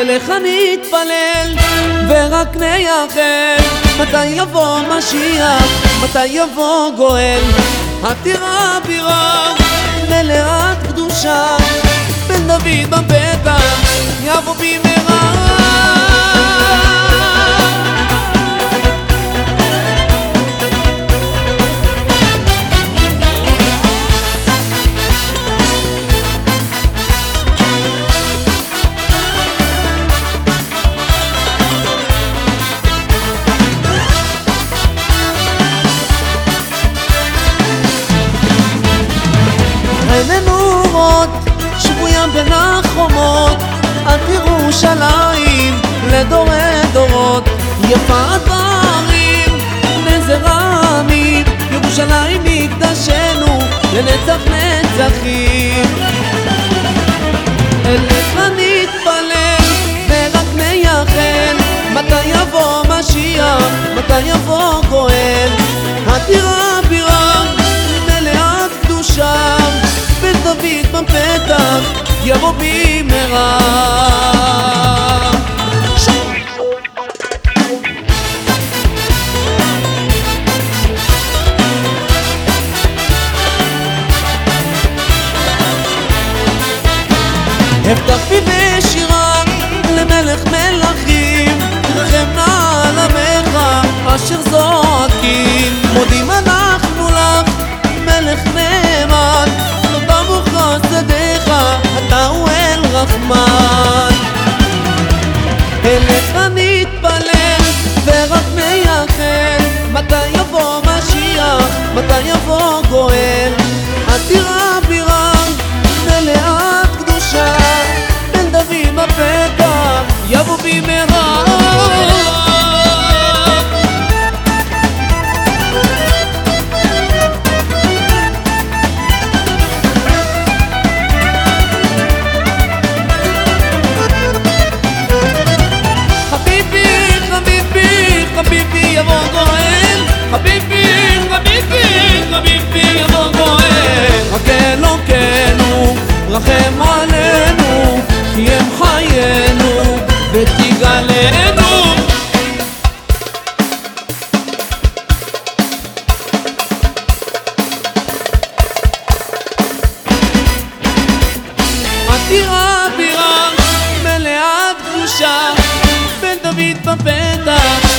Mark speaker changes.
Speaker 1: אלך אני אתפלל ורק נייחל. מתי יבוא משיח, מתי יבוא גואל? עתירה בירה מלאת קדושה. בן דוד בפתח יבוא במהרה החומות את ירושלים לדורי דורות. יפת בערים נזר העמים ירושלים מקדשנו לנצח נצחים. אלך נתפלל ורק נייחל מתי יבוא משיח מתי יבוא גואל הטירה בירה מלאת קדושה בן דוד בפתח יבוא במהרה. אפתח papeta